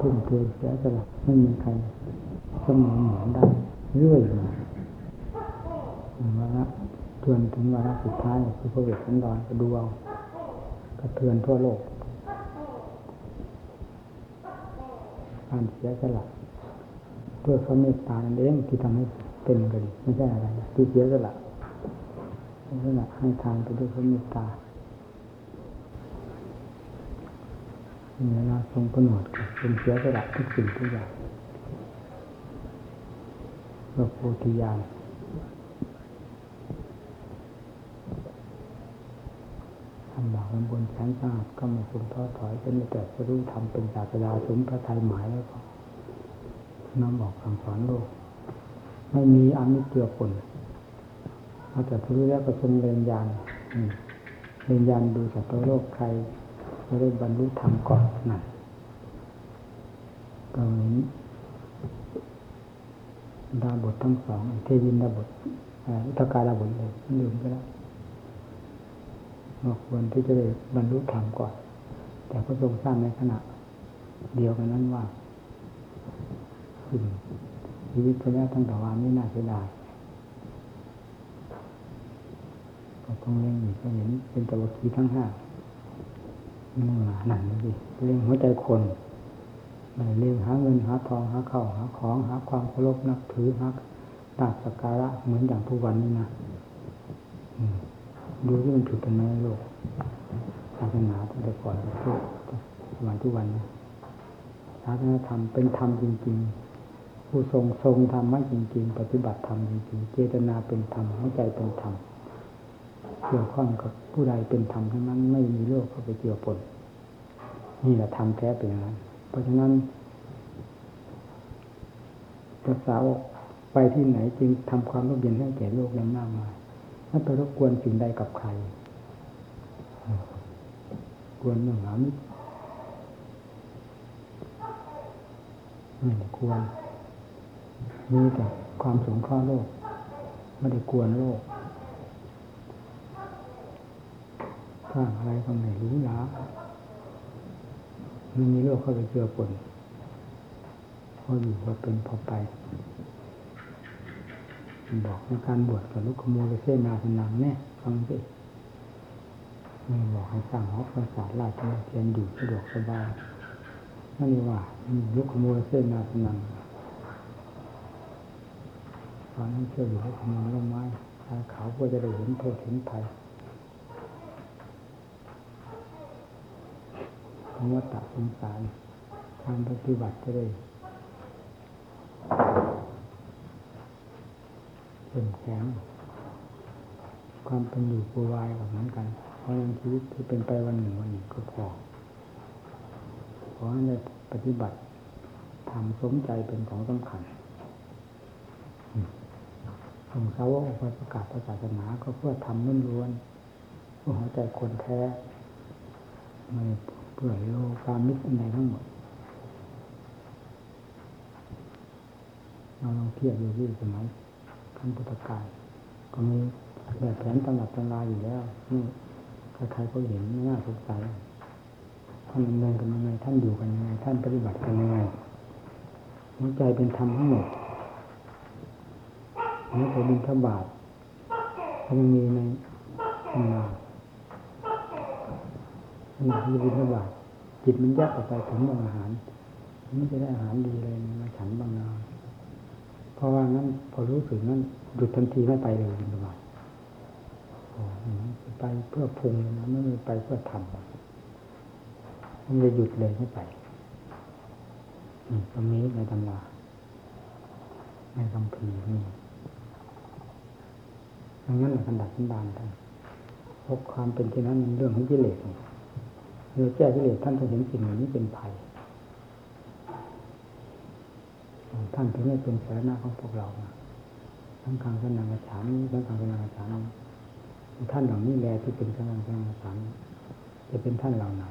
ทุ่มเทเสียสละไม่มีใครเสมอเหมือนได้เรื่อยมาเวลาจนถึงวาระสุดท้ายคือพระเวทสันดรก็ดูเอากระเทือนทั่วโลกการเสียสละด้วยพระเมตตาเองที่ทำให้เป็นกันไม่ใช่อะไรที่เสียสละเสียสละให้ทานไปด้วยพระเมตตา เวลาทรงกำหนดเป็นเสียสละทุกสิ่งทุกอย่างพระโพธิญาณทำบากลำบนแสนสาหัสก็ไม่คุมท้อถอยจนแต่จะรู้ทำเป็นศาสดาสมพระทัยหมายแล้วก็นำบอกคำสอนโลก ไม่มีอามิตรเจือปนเอาแต่รู้แล้วก็ทรงเรียนยานเรียนยานดูสัตว์โลกใคร ไม่ได้บรรลุธรรมก่อนนั่นก็เหมือนดาบททั้งสองเทวินดาบทอุตกาดาบทเลยลืมไปแล้วควรที่จะได้บรรลุธรรมก่อน แต่พระทรงสร้างในขณะ เดียวกันนั้นว่าชีวิตไปแล้วทั้งแต่ว่าไม่น่าเสียดายก็ต้องเลี้ยงอีกก็เห็นเป็นตะวัคีทั้งห้า นี่นังนี่เลี้ยงหัวใจคนเลี้ยงหาเงินหาทองหาเข้าหาของหาความเคารพนับถือหาตาสักการะเหมือนอย่างทุกวันนี้นะดูที่มันถูกกันในโลกศาสนาตั้งแต่ก่อนทุกวันทุกวันนะศาสนาธรรมเป็นธรรมจริง ๆ ผู้ทรงทรงธรรมะจริง ๆ ปฏิบัติธรรมจริงๆเจตนาเป็นธรรมหัวใจเป็นธรรม เกี่ยวข้องกับผู้ใดเป็นธรรมทั้งนั้น ไม่มีโลกเข้าไปเกี่ยวปนนี่แหละธรรมแท้เป็นอย่างนั้นเพราะฉะนั้นภาษาไปที่ไหนจึงทำความร่มเย็นให้แก่โลกนั้นมากมายไม่ไปรบกวนสิ่งใดกับใครกวนเรื่องหามิไม่ควรมีแต่ความสงเคราะห์โลก ไม่ได้กวนโลก สร้างอะไรก็ไม่รู้หลาไม่มีโลกเข้าไปเจือปนพออยู่พอเป็นพอไป บอกในการบวชกับลูกขโมยเส้นนาสนังเนี่ยฟังสิไม่บอกให้สร้างหอประสาทราชเทียนอยู่สะดวกสบายนั่นว่าลูกขโมยเส้นนาสนังตอนนั้นเชื่ออยู่ลูกขโมยต้นไม้ชายขาวก็จะได้เห็นโทษเห็นภัย คำว่าตัดสงสารการปฏิบัติจะได้เป็นแข็งความเป็นอยู่ปูวายแบบนั้นกัน เพราะยังชีวิตที่เป็นไปวันหนึ่งวันหนึ่งก็พอขอให้ได้ปฏิบัติทำสมใจเป็นของสำคัญส่งสาวกออกไปประกาศศาสนาก็เพื่อทำล้วนๆเพื่อหัวใจคนแท้ไม่เพื่อโลกามิตรในทั้งหมดเราลองเทียบดูที่สมัยขั้นพุทธกาลก็มีแบบแผนตำหนักตำราอยู่แล้วนี่ใครๆก็เห็นไม่น่าสงสัยท่านดำเนินกันยังไงท่านอยู่กันยังไงท่านปฏิบัติกันยังไงหัวใจเป็นธรรมทั้งหมดนี่เป็นบินทบาทยังมีในตำรา ขณะที่บินทบาทจิตมันแยกออกไปถึงบางอาหารมันจะได้อาหารดีเลยมาฉันบางนาเพราะว่านั้นพอรู้สึกนั้นหยุดทันทีไม่ไปเลยบินทบาทไปเพื่อพุงนะไม่ไปเพื่อทำมันจะหยุดเลยไม่ไปตรงนี้ในตำราในคำพีนี่ดังนั้นขันดัดขันดานท่านพบความเป็นที่นั้นเรื่องของกิเลสเมื่อแก้กิเลสท่านต้องเห็นสิ่งเหล่านี้เป็นภัยท่านถึงได้เป็นสาระของพวกเราทั้งทางสนางฉานทั้งทางสนางฉานท่านเหล่านี้แลที่เป็นสนางสนางฉานจะเป็นท่านเหล่าไหน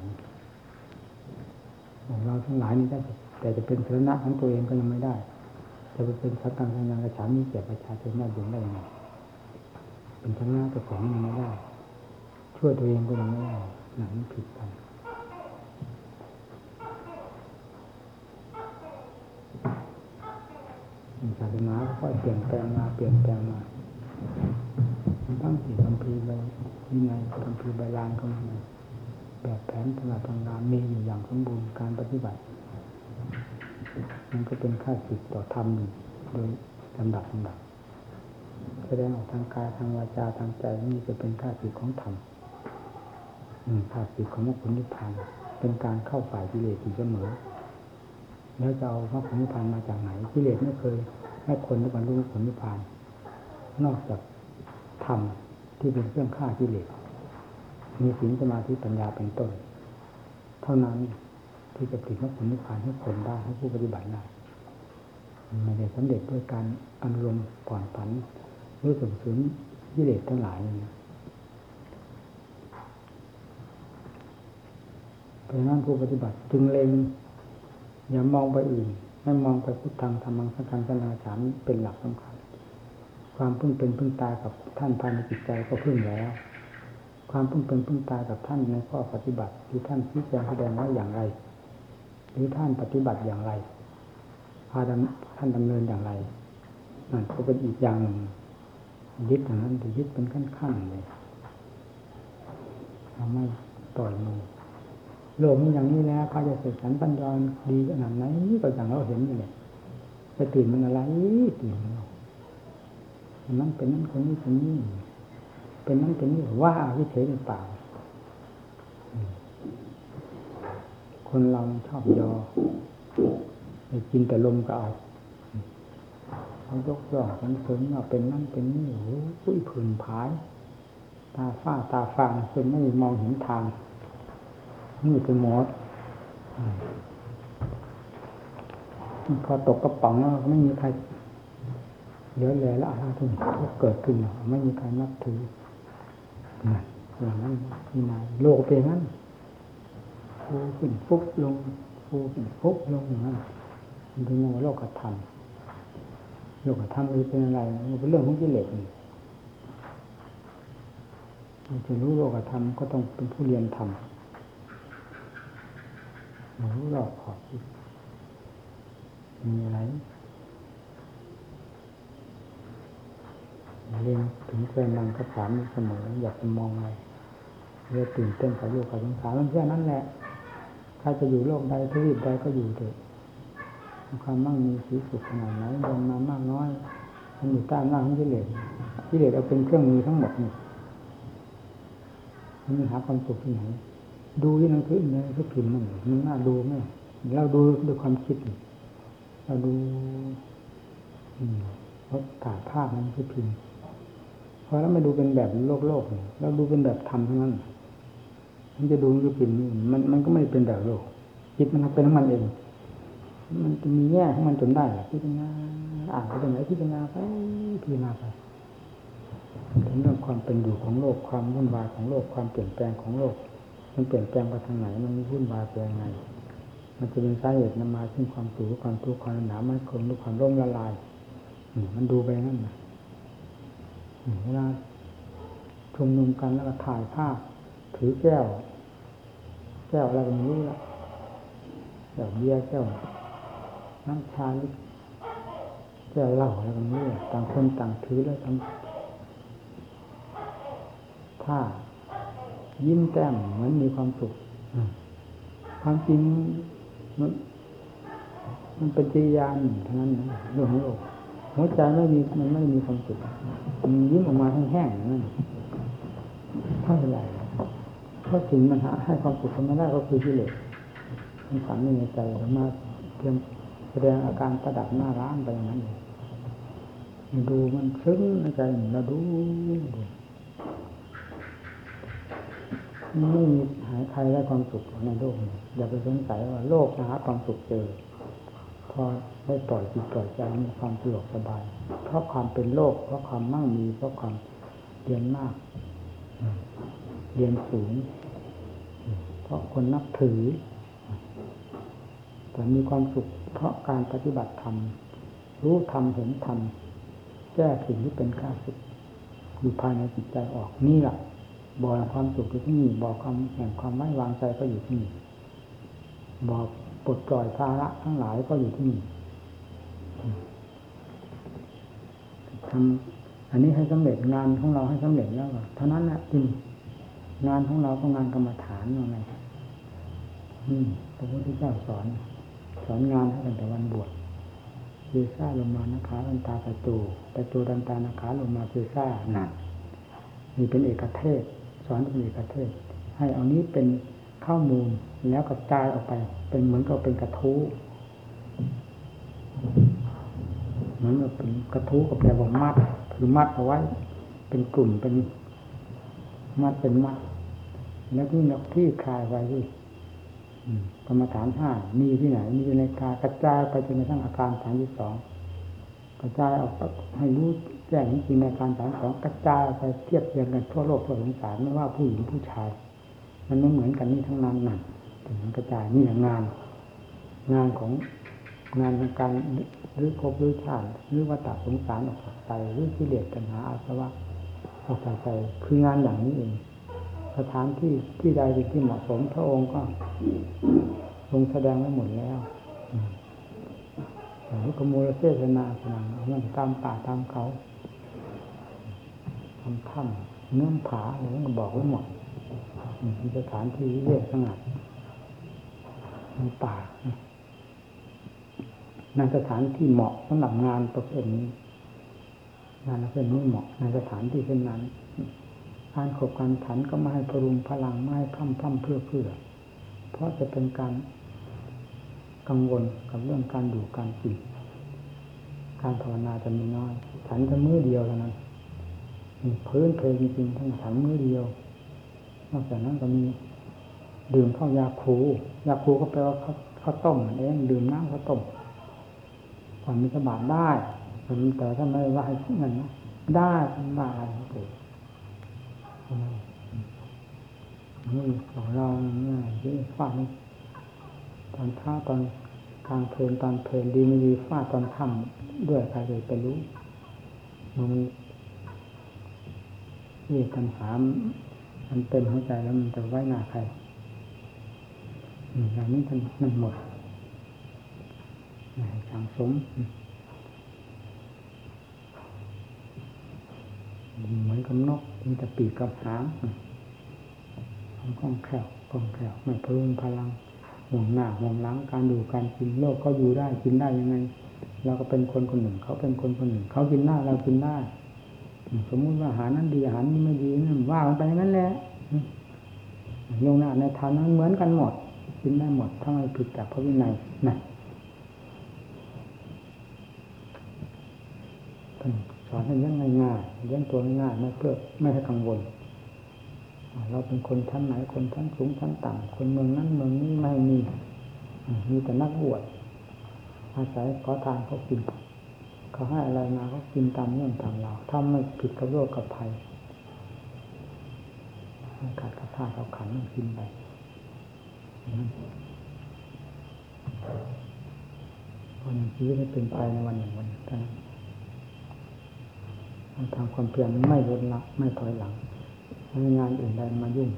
ของเราทั้งหลายนี่ได้แต่จะเป็นสาระของตัวเองก็ยังไม่ได้จะไปเป็นสักการสนางฉานนี้แก่ประชาชนได้ดึงได้ยังไงเป็นสาระตัวของยังไม่ได้ช่วยตัวเองก็ยังไม่ได้หนังผิดกัน ศาสนาค่อยเปลี่ยนแปลงมาเปลี่ยนแปลงมาตั้งสี่คำพีใบวินัยคำพีใบลานก็มีแบบแผนตลาดตำรามมีอยู่อย่างสมบูรณ์การปฏิบัติ มันก็เป็นค่าสิทต่อธรรมโดยลำดับลำดับแสดงออกทางกายทางวาจาทางใจนี่จะเป็นค่าสิทของธรรมค่าสิทของมรรคผลนิพพานเป็นการเข้าฝ่ายกิเลสอยู่เสมอ แล้วจะเอามรรคผลนิพพานมาจากไหนกิเลสไม่เคยให้คนได้บรรลุมรรคผลนิพพาน นอกจากธรรมที่เป็นเครื่องฆ่ากิเลสมีศีลสมาธิปัญญาเป็นต้น เท่านั้นที่จะผลิตมรรคผลนิพพานให้คนได้ให้ผู้ปฏิบัติได้ไม่ได้สำเร็จด้วยการอนุรมณ์ผ่อนผันหรือส่งเสริมกิเลสทั้งหลายนะเพราะนั้นผู้ปฏิบัติจึงเล็ง อย่ามองไปอื่น ให้มองไปพุทธังธรรมังสังฆังสังฆาสามเป็นหลักสำคัญ ความพึ่งเป็นพึ่งตายกับท่านภายในจิตใจก็พึ่งแล้ว ความพึ่งเป็นพึ่งตายกับท่านในข้อปฏิบัติที่ท่านชี้แจงแสดงไว้อย่างไร หรือท่านปฏิบัติอย่างไรพาท่านดำเนินอย่างไรนั่นก็เป็นอีกอย่างหนึ่งยึดอย่างนั้นแต่ยึดเป็นขั้นๆเลยทำให้ต่อยมือ โลกมีอย่างนี้แล้วพระจะเสกสรรปัญญาดีขนาดไหนก็อย่างเราเห็นอยู่เลยจะตื่นมันอะไรตื่นมันนั่นเป็นนั่นคนนี้เป็นนี่เป็นนั่นเป็นนี่ว่าวิเศษหรือเปล่าคนเราชอบยอกินแต่ลมก็เอาเขายกย่องสันเสริญว่าเป็นนั่นเป็นนี่โอ้ยผื่นผาย ตาฝ้าตาฟางจนไม่มองเห็นทาง นี่เป็นหมดพอตกกระป๋องแล้วไม่มีใครเหลือเลยแล้วอะไรทุกก็เกิดขึ้น ไม่มีใครนับถือนั่นอย่างนั้นนี่นายโลกเป็นงั้นฟูขึ้นฟุบลงฟูขึ้นฟุบลงอย่างนั้นมันเป็นอย่างโลกธรรมโลกธรรมเป็นอะไรมันเป็นเรื่องของกิเลสจะรู้โลกธรรมก็ต้องเป็นผู้เรียนธรรม รู้รอบขอบมีอะไรเรียนถึงแฟนนังก็ถามเสมอ อยากจะมองอะไรเรื่องตื่นเต้นกับโลกกับสงสารมันแค่นั้นแหละถ้าจะอยู่โลกใดทวีปใดก็อยู่เถอะความมั่งมีสีสุขขนาดไหนเดินมามากน้อยมันอยู่ใต้อำนาของกิเลสกิเลสเอาเป็นเครื่องมือทั้งหมดนี่มันหาความสุขที่ไหน ดูที่หนังสือในคือพิมพ์มันมันน่าดูไหมเราดูด้วยความคิดเราดูเพราะถ่ายภาพมันคือพิมพ์พอแล้วไม่ดูเป็นแบบโลกโลกเราดูเป็นแบบธรรมเทั้งนั้นมันจะดูคือพิมพ์มันมันก็ไม่เป็นแบบโลกคิดมันเป็นของมันเอง มันจะมีแง่ของมันจนได้พิจารณาอ่านไปตรงไหนพิจารณาไปพิจารณาไปถึงเรื่องความเป็นอยู่ของโลกความวุ่นวายของโลกความเปลี่ยนแปลงของโลก มันเปลี่ยนแปลงไปทางไหน มันวุ่นวายไปยังไง มันจะเป็นสาเหตุนำมาซึ่งความสูงความทุกข์ความหนามันคงด้วยความร่มละลายมันดูไปนั่นนะเวลาชุมนุมกันแล้วก็ถ่ายภาพถือแก้ว แก้วอะไรแบบนี้ละแก้วเบียร์แก้วน้ำชาแก้วเหล้าอะไรแบบนี้ต่างคนต่างถือแล้วทำท่า ยิ้มแต้มเหมือนมีความสุขความจริงมันมันเป็นจิยานเท่านั้นนะเรื่องของโลกหัวใจไม่มีมันไม่มีความสุขมันยิ้มออกมาแห้งๆนั่นเท่าไหร่เพราะสิ่งมันหาให้ความสุขไม่ได้ก็คือกิเลสมันฝังในใจมาเพียงแสดงอาการประดับหน้าร้านไปอย่างนั้นเลยดูมันซึ้งในใจเราดู ไม่มีหายใครได้ความสุขในโลกอย่าไปสงสัยว่าโลกหาความสุขเจอ พอได้ปล่อยจิตปล่อยใจมีความสะดวกสบาย เพราะความเป็นโลก เพราะความมั่งมี เพราะความเรียนมาก เรียนสูง เพราะคนนับถือ แต่มีความสุข เพราะการปฏิบัติธรรมรู้ธรรมเห็นธรรมแก้สิ่งที่เป็นข้าศึกอยู่ภายในจิตใจออกนี่แหละ บ่อความสุขอยู่ที่นี่บ่อความแห่งความไม่วางใจก็อยู่ที่นี่บ่อปลดปล่อยภาระทั้งหลายก็อยู่ที่นี่ทำอันนี้ให้สำเร็จงานของเราให้สำเร็จแล้วเท่านั้นแหละจริงงานของเราก็งานกรรมฐานว่าไงอืมพระพุทธเจ้าสอน สอนงานให้ตั้งแต่วันบวชเซซ่าลงมานะคะลันตาประตูประตูดันตานะคะลงมาเซซ่านั่นนี่เป็นเอกเทศ สอนเป็นเอกเทศ ให้เอานี้เป็นข้อมูลแล้วกระจายออกไป เป็นเหมือนกับเป็นกระทู้เหมือนกับเป็นกระทู้กับแปลว่ามัด คือมัดเอาไว้ เป็นกลุ่มเป็นมัดเป็นมัด แล้วที่นกที่คลายไว้ที่กรรมฐานห้ามีที่ไหน มีอยู่ในกายกระจายไปจนกระทั่งอาการฐานที่สอง กระจายออกให้รู้แจ้งจริงในการฐานสองกระจายไปเทียบเทียงกันทั่วโลกทั่วสงสารไม่ว่าผู้หญิงผู้ชาย มันไม่เหมือนกันนี่ทั้งนั้นนั่นถึงกระจายนี่งาน งานของงานของการหรือภพหรือชาติหรือวัฏสงสารออกจากใจหรือกิเลสปัญหาอาสวะออกจากใจคืองานอย่างนี้เองสถานที่ที่ใดที่เหมาะสมพระองค์ก็ทรงแสดงไว้หมดแล้ว ขโมยเสศนาสนางเรื่องตามป่าตามเขาทำถ้ำเงื่อนผาอะไรก็บอกไว้หมดมีสถานที่เรียกสงัดในป่าในสถานที่เหมาะสำหรับงานประเภทนี้งานประเภทนี้เหมาะในสถานที่เช่นนั้นการขบการฉันก็ไม่ให้พรุงพลังไม่ให้พร่ำพร่ำเพื่อเพื่อ เพราะจะเป็นการ กังวลกับเรื่องการอยู่การกินการภาวนาจะมีน้อย ฉันจะมือเดียวเท่านั้นพื้นเพลจริงๆทั้งฉันมือเดียวนอกจากนั้นก็มีดื่มข้าวยาคูยาคูก็แปลว่าข้าวต้มเองดื่มน้ำข้าวต้มก่อนมีสบายได้แต่ถ้าไม่ว่าให้เงินนะได้มาอะไรเกิดนี่ของเราเนี่ยที่ฟาด ตอนเช้าตอนกลางเพลินตอนเพลินดีไม่ดีฟาดตอนค่ำด้วยใครเลยไปรู้มันนี่ปัญหามันเต็มหัวใจแล้วมันจะไว้หน้าใครอย่างนี้มันมันหมดสังสมเหมือนกับนกมีแต่ปีกกับหางคล่องแคล่วคล่องแคล่วไม่พลุงพลัง ห่วงหน้าห่วงหลังการดูการกินโลกก็อยู่ได้กินได้ยังไง เราก็เป็นคนคนหนึ่ง เขาเป็นคนคนหนึ่ง เขากินได้เรากินได้ สมมุติว่าอาหารนั้นดีอาหารนี้ไม่ดีนั่นว่ากันไปอย่างนั้นแหละลงหน้าในทานนั้นเหมือนกันหมด กินได้หมดถ้าไม่ผิดจากพระวินัยนะสอนให้เลี้ยงง่ายๆเลี้ยงตัวง่ายๆไม่เพื่อไม่ให้กังวล เราเป็นคนชั้นไหนคนชั้นสูงชั้นต่ำคนเมืองนั้นเมืองนี้ไม่มี มีแต่นักบวชอาศัยขอทานเขากินเขาให้อะไรมาเขากินตามเรื่องตามเราถ้าไม่ผิดกับโลกกับภัยขาดกับท่าเขาขันกินไปเพราะชีวิตไม่เป็นไปในวันหนึ่งวันเท่านั้นทำความเพียรไม่ลดละไม่ถอยหลัง ม่งานอื่นใดมายุ่ง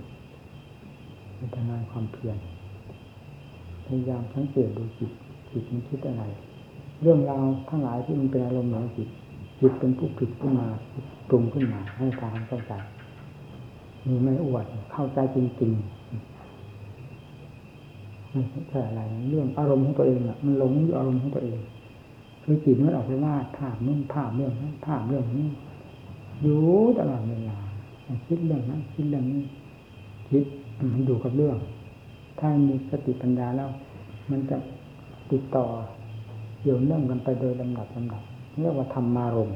ในทำงานความเพียรพยายามสังเกตดูจิตจิตมันคิดอะไร เรื่องราวทั้งหลายที่มันเป็นอารมณ์ของจิตจิตเป็นผู้ผิดขึ้นมาปรุงขึ้นมาให้ทางเข้าใจมีไม่อวดเข้าใจจริงๆไม่ใช่อะไร เรื่องอารมณ์ของตัวเองอะมันหลงอยู่อารมณ์ของตัวเองคือจิตมันออกไปว่าภาพนู่นภาพเรื่องนั้นภาพเรื่องนี้อยู่ตลอดเวลา คิดเรื่องนั้นคิดเรื่องนี้คิดมันอยู่กับเรื่อง ถ้ามีสติปัญญาแล้ว มันจะติดต่อเกี่ยวเนื่องกันไปโดยลำดับลำดับเรียกว่าธรรมารม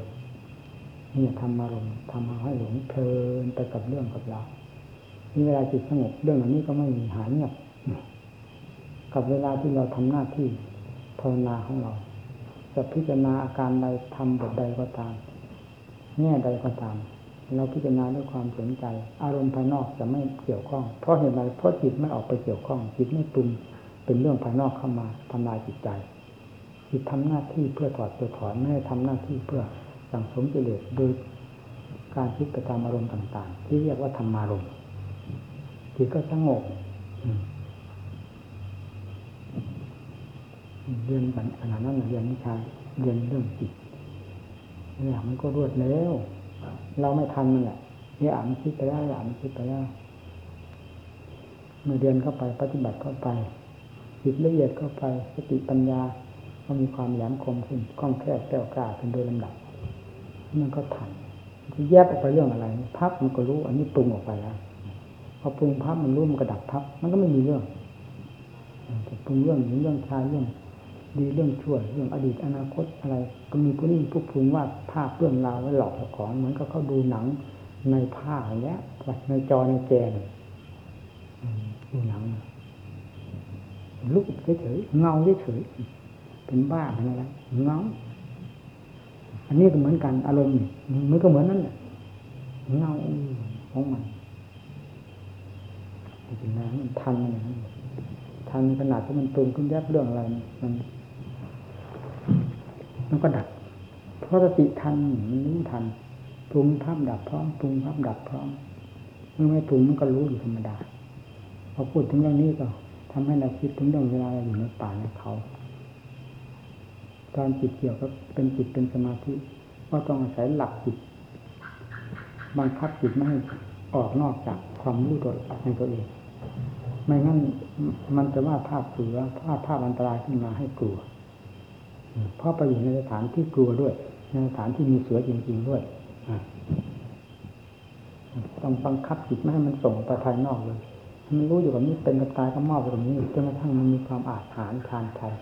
นี่ธรรมารมทำให้หลงเพลินไปกับเรื่องกับเรานี่เวลาจิตสงบเรื่องเหล่านี้ก็ไม่มีหายเงียบกับเวลาที่เราทำหน้าที่ภาวนาของเรา จะพิจารณาอาการใดทำบทใดก็ตามแง่ใดก็ตาม เราพิจารณาด้วยความสนใจ อารมณ์ภายนอกจะไม่เกี่ยวข้อง เพราะเหตุไรเพราะจิตไม่ออกไปเกี่ยวข้อง จิตไม่ปรุงเป็นเรื่องภายนอกเข้ามาทำลายจิตใจ จิตทำหน้าที่เพื่อถอดตัวถอนไม่ได้ทำหน้าที่เพื่อสั่งสมกิเลสโดยการคิดไปตามอารมณ์ต่าง ๆ ที่เรียกว่าธรรมารมณ์จิตก็สงบเรียนขนาดนั้นเรียนวิชาเรียนเรื่องจิตเนี่ยมันก็รวดเร็ว เราไม่ทันมันแหละนี่อ่านคิดไปแล้วอ่านมันคิดไปแล้วเมื่อเรียนเข้าไปปฏิบัติเข้าไปจิตละเอียดเข้าไปสติปัญญาก็มีความแหลมคมขึ้นคล่องแคล่วแก้วกล้าขึ้นโดยลำดับมันก็ทันที่แยกออกไปเรื่องอะไรพับมันก็รู้ อันนี้ปรุงออกไปแล้วพอปรุงพับมันรู้มันก็ดับพับมันก็ไม่มีเรื่องปรุงเรื่องหญิงเรื่องชายเรื่อง ดีเรื่องชั่วเรื่องอดีตอนาคตอะไร ก็มีผู้นี้ผู้ปรุงว่าภาพเรื่องราวไว้หลอกของเหมือนกับเขาดูหนังในผ้าอย่างเงี้ยในจอในแจนดูหนังลุกเฉยๆเงาเฉยๆเป็นบ้าอะไรนะเงาอันนี้ก็เหมือนกันอารมณ์มันก็เหมือนนั่นแหละเงาของมันจริงๆนะมันทันอย่างนั้นทันขนาดที่มันปรุงขึ้นแยบเรื่องอะไรมัน มันก็ดับ เพราะสติทันมันรู้ทันปรุงภาพดับพร้อมปรุงภาพดับพร้อมเมื่อไม่ปรุงมันก็รู้อยู่ธรรมดาพอพูดถึงเรื่องนี้ก็ทำให้เราคิดถึงเรื่องเวลาเราอยู่ในป่าในเขา ตอนจิตเกี่ยวก็เป็นจิตเป็นสมาธิก็ต้องอาศัยหลักจิตบังคับจิตไม่ให้ออกนอกจากความรู้ตัวในตัวเอง ไม่งั้นมันจะว่าภาพเสือภาพภาพอันตรายขึ้นมาให้กลัว เพราะไปอยู่ในสถานที่กลัวด้วย ในสถานที่มีเสือจริง ๆด้วยต้องบังคับจิตไม่ให้มันส่งไปภายนอกเลยมันรู้อยู่กับนี้เป็นกับตายก็มอบตรงนี้จนกระทั่งมันมีความอาจหารทานไทย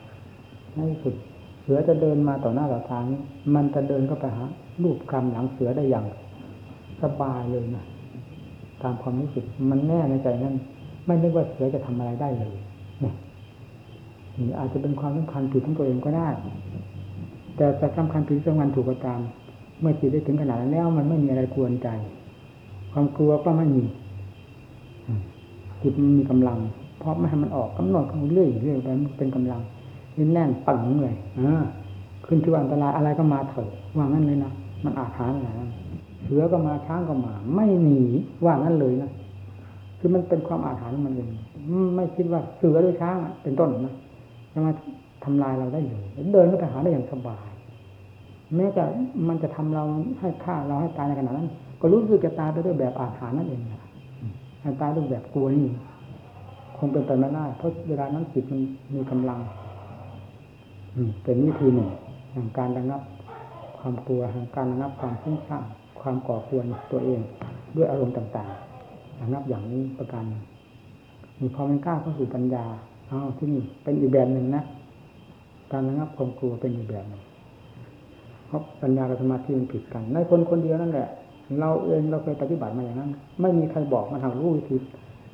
ในที่สุดเสือจะเดินมาต่อหน้าต่อตานี้มันจะเดินเข้าไปหารูปกรรมหลังเสือได้อย่างสบายเลยนะตามความรู้สึกมันแน่ในใจนั่นไม่นึกว่าเสือจะทำอะไรได้เลย อาจจะเป็นความสำคัญผิดของตัวเองก็ได้ แต่แต่สำคัญผิดสำคัญถูกก็ตาม เมื่อจิตได้ถึงขนาดนั้นแล้ว มันไม่มีอะไรกวนใจ ความกลัวก็ไม่มีจิตมันมีกำลัง เพราะไม่ให้มันออกกำหนดเรื่อยเรื่อยไปมันเป็นกำลังนี่แน่นปังเลยอ่าขึ้นที่อันตรายอะไรก็มาเถอะว่างั้นเลยนะมันอาถรรพ์อะเสือก็มาช้างก็มา ไม่หนีว่างั้นเลยนะคือมันเป็นความอาถรรพ์มันเองไม่คิดว่าเสือหรือช้างเป็นต้นนะ จะมาทำลายเราได้เลยเดินก็ไปหาได้อย่างสบาย แม้จะมันจะทำเราให้ฆ่าเราให้ตายในขณะนั้น ก็รู้สึกจะตายไปด้วยแบบอาถรรพ์นั่นเองนะให้ตายด้วยแบบกลัวนี่คงเป็นไปไม่ได้เพราะเวลานั้นจิตมันมีกำลังเป็นวิธีหนึ่งแห่งการระงับ ความกลัวแห่งการระงับความฟุ้งซ่านความก่อควรตัวเอง ด้วยอารมณ์ต่างๆระงับอย่างนี้ประการมีพอมันกล้าเข้าสู่ปัญญา อ้าวที่นี่เป็นอีกแบบหนึ่งนะการระงับความกลัวเป็นอีกแบบหนึ่งเพราะปัญญากับสมาธิมันผิดกัน ในคนคนเดียวนั่นแหละ เราเองเราเคยปฏิบัติมาอย่างนั้น ไม่มีใครบอกมาทางรู้วิธี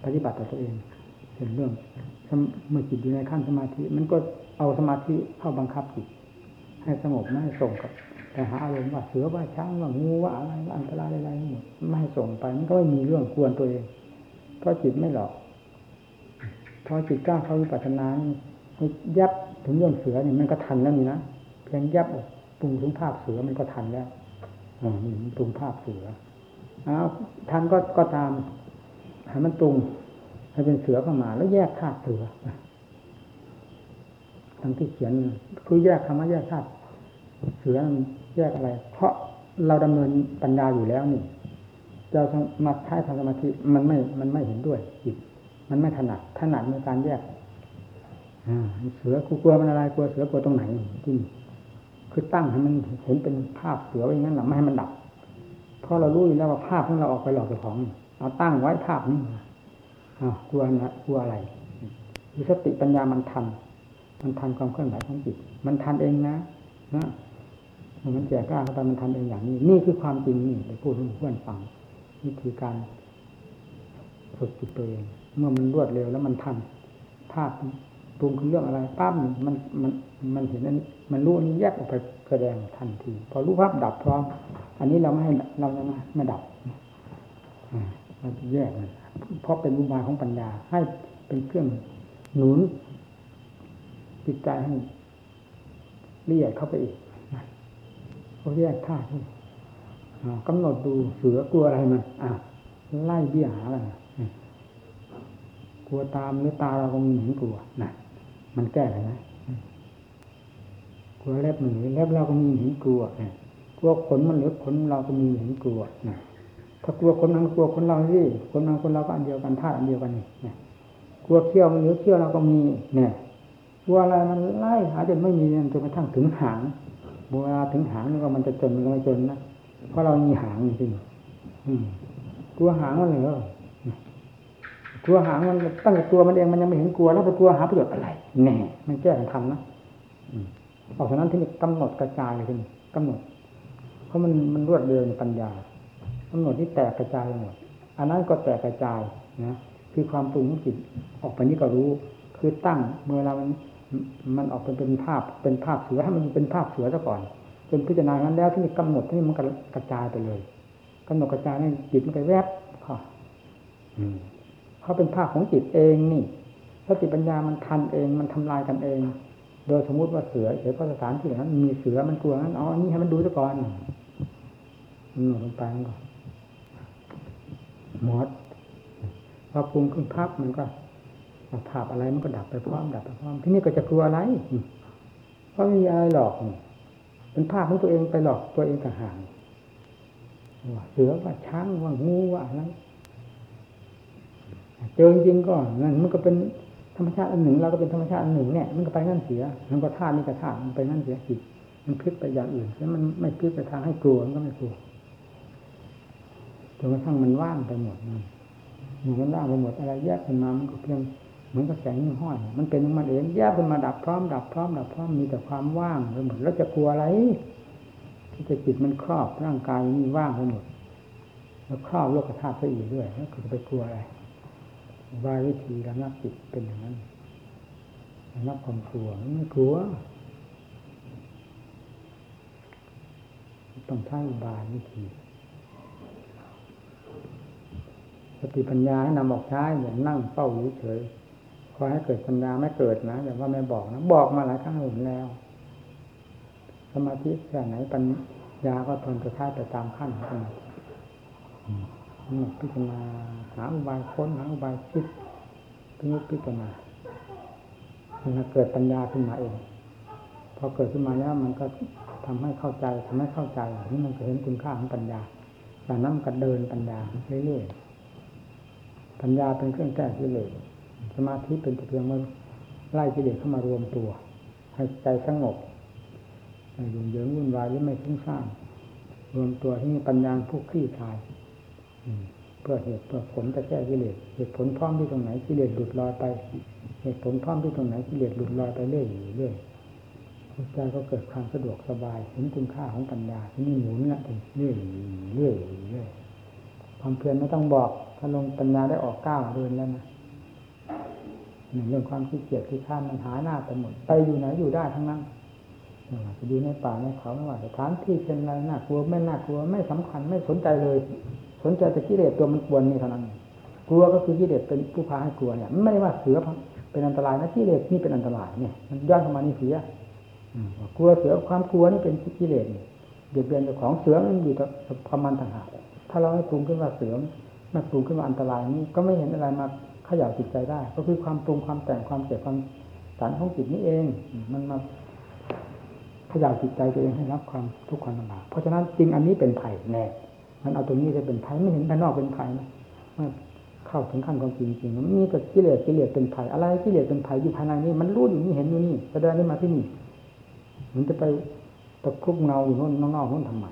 ปฏิบัติต่อตัวเองเป็นเรื่องเมื่อจิตอยู่ในขั้นสมาธิ มันก็เอาสมาธิเข้าบังคับจิตให้สงบไม่ให้ส่งกับแต่หาอารมณ์ว่าเสือว่าช้างว่างูว่าอะไรว่าอันตรายอะไรทั้งหมดไม่ให้ส่งไปมันก็ไม่มีเรื่องควรตัวเองเพราะจิตไม่หลอก พอจิตกล้าเข้าวิปัสสนายับถึงเรื่องเสือเนี่ยมันก็ทันแล้วนี่นะเพียงยับปรุงถึงภาพเสือมันก็ทันแล้วอ๋อปรุงภาพเสืออ้าวทันก็ก็ตามให้มันปรุงให้เป็นเสือเข้ามา แล้วแยกธาตุเสือทั้งที่เขียนคือแยกคำว่าแยกธาตุเสือแยกอะไร เพราะเราดำเนินปัญญาอยู่แล้วนี่เรามาใช้ทางสมาธิมันไม่มันไม่เห็นด้วยจิต มันไม่ถนัดถนัดในการแยกเสือกลัวมันอะไรกลัวเสือกลัวตรงไหนที่คือตั้งให้มันเห็นเป็นภาพเสือไว้งั้นหรอไม่ให้มันดับ เพราะเรารู้อยู่แล้วว่าภาพของเราออกไปหลอกเจ้าของ เอาตั้งไว้ภาพนี้กลัวนะกลัวอะไรคือสติปัญญามันทัน มันทันความเคลื่อนไหวของจิต มันทันเองนะนะมันแก่กล้าเข้าไปมันทันเองอย่างนี้ นี่คือความจริงนี่ไปพูดให้เพื่อนฟังวิธีการฝึกจิตตัวเอง เมื่อมันรวดเร็วแล้วมันทันภาพปรุงคือเรื่องอะไรปั๊บมันมันมันเห็นนั้นมันรู้นี้แยกออกไปแสดงทันที พอรู้ภาพดับพร้อม อันนี้เราไม่ให้เราไม่ไม่ดับเราแยกมันเพราะเป็นอุบาของปัญญา ให้เป็นเครื่องหนุนจิตใจให้ละเอียดเข้าไปอีกเขาแยกธาตุกำหนดดูเสือกลัวอะไรมันอะไล่เบี้ยหาอะไร กลัวตามหรือตาเราก็มีเห็นกลัวนะมันแก้อะไรนะกลัวเล็บมันหรือเล็บเราก็มีเห็นกลัวเนี่ยกลัวขนมันหรือขนเราก็มีเห็นกลัวนะถ้ากลัวคนนั้นกลัวคนเราสิคนนั้นคนเราก็อันเดียวกันธาตุอันเดียวกันนี่นะกลัวเขี้ยวมันหรือเขี้ยวเราก็มีเนี่ยกลัวอะไรมันไล่หาจนไม่มีจนกระทั่งถึงหางเวลาถึงหางนี่ก็มันจะจนมันก็ไม่จนนะเพราะเรามีหางจริงกลัวหางมันเหรอ กลัวหางมันตั้งแต่ตัวมันเองมันยังไม่เห็นกลัวแล้วไปกลัวหาประโยชน์อะไรแน่มันแก้กันทำนะออกจากนั้นที่นี่กำหนดกระจายขึ้นกำหนด เพราะมันมันรวดเร็วในปัญญากำหนดที่แตกกระจายหมดอันนั้นก็แตกกระจายนะคือความปรุงของจิตออกไปนี่ก็รู้ คือตั้งเมื่อเรามันมันออกเป็นเป็นภาพเป็นภาพเสือให้มันเป็นภาพเสือซะก่อนจนพิจารณานั้นแล้วที่นี่กำหนดที่นี่มันกระจายไปเลยกำหนดกระจายให้จิตมันไปแวบค่ะ เขาเป็นภาพของจิตเองนี่สติปัญญามันทันเองมันทำลายกันเอง โดยสมมุติว่าเสือเสือพระสถานที่นั้นมีเสือมันกลัวนั้นอ๋อนนี้ให้มันดูซะก่อนมันหมดลงไปมันหมดพอปรุงขึ้นภาพมันก็ภาพอะไรมันก็ดับไปพร้อมดับไปพร้อมที่นี่ก็จะกลัวอะไรเพราะไม่มีอะไรหลอกเป็นภาพของตัวเองไปหลอกตัวเองต่างหากว่าเสือว่าช้างว่างูว่าอะไร เจอจริงก็นั่นมันก็เป็นธรรมชาติอันหนึ่งเราก็เป็นธรรมชาติอันหนึ่งเนี่ยมันก็ไปนั่นเสียมันก็ธาตุนี่ก็ธาตุมันไปนั่นเสียจิตมันพลิกไปอย่างอื่นแล้วมันไม่พลิกไปทางให้กลัวมันก็ไม่กลัวจนกระทั่งมันว่างไปหมดมันมันว่างไปหมดอะไรแยกขึ้นมามันก็เพียงเหมือนกับแสงหิ่งห้อยมันเป็นของมันเองแยกขึ้นมาดับพร้อมดับพร้อมดับพร้อมมีแต่ความว่างไปหมดแล้วจะกลัวอะไรที่จะจิตมันครอบร่างกายนี่ว่างไปหมดแล้วครอบโลกธาตุไปอีกด้วยแล้วจะไปกลัวอะไร วายวิธีระงับจิตเป็นอย่างนั้นระงับความกลัวไม่กลัวต้องใช้บายวิธีสติปัญญาให้นำออกใช้อย่านั่งเป้าอยู่เฉยคอยให้เกิดปัญญาไม่เกิดนะแต่ว่าไม่บอกนะบอกมาหลายครั้งหนแล้ว สมาธิแค่ไหนปัญญาก็ทนจะใช้ไปตามขั้นของมั นพิจารณาหาอุบายค้นหาอุบายคิดพิจพิจารณามันเกิดปัญญาขึ้นมาเอง พอเกิดขึ้นมาแล้วมันก็ทำให้เข้าใจทำให้เข้าใจนี่มันก็เห็นคุณค่าของปัญญาจากนั้นก็เดินปัญญาเรื่อยๆปัญญาเป็นเครื่องแก้กิเลสสมาธิเป็นเพียงมาไล่กิเลสเข้ามารวมตัว ให้ใจสงบไม่ยุ่งเหยิงวุ่นวายหรือไม่ฟุ้งซ่านรวมตัวที่มีปัญญาผู้คลี่คลาย เพื่อเหตุเพื่อผลจะแก้กิเลสเหตุผลพร้อมที่ตรงไหนกิเลสหลุดลอยไป เหตุผลพร้อมที่ตรงไหนกิเลสหลุดลอยไปเรื่อยเรื่อยใจก็เกิดความสะดวกสบายเห็นคุณค่าของปัญญาที่นี่หมุนเนี่ยเรื่อยเรื่อยเรื่อยความเพียรไม่ต้องบอกถ้าลงปัญญาได้ออกก้าวเดินแล้วนะหนึ่งเรื่องความขี้เกียจขี้ข้านมันหาหน้าไปหมดไปอยู่ไหนอยู่ได้ทั้งนั้นจะอยู่ในป่าในเขาไม่ว่าสถานที่เช่นไรน่ากลัวไม่น่ากลัวไม่สำคัญไม่สนใจเลย สนใจแต่กิเลสตัวมันกวนนี่เท่านั้น กลัวก็คือกิเลสเป็นผู้พาให้กลัวเนี่ยไม่ได้ว่าเสือเป็นอันตรายนะกิเลสนี่เป็นอันตรายเนี่ย มันย้อนเข้ามานี่เสียกลัวเสือความกลัวนี่เป็นกิเลสเบียดเบียนของเสือมันอยู่กับความมันต่างหากถ้าเราให้ปรุงขึ้นว่าเสือมาปรุงขึ้นว่าอันตรายนี่ก็ไม่เห็นอะไรมาขย่าจิตใจได้ ก็คือความปรุงความแต่งความเจ็บความสารของจิตนี้เอง มันมาขย่าจิตใจตัวเองให้รับความทุกข์ความลำบากเพราะฉะนั้นจริงอันนี้เป็นไผ่แน่ มันเอาตรงนี้จะเป็นไผ่ไม่เห็นภายนอกเป็นไผ่นะเมื่อเข้าถึงขั้นความจริงจริงมันมีแต่กิเลสกิเลสเป็นไผ่อะไรกิเลสเป็นไผ่อยู่ภายในนี้มันรู้อยู่นี่เห็นอยู่นี่แสดงนี้มาที่นี่มันจะไปตะครุบเงาอยู่นนอกนู่นทำไม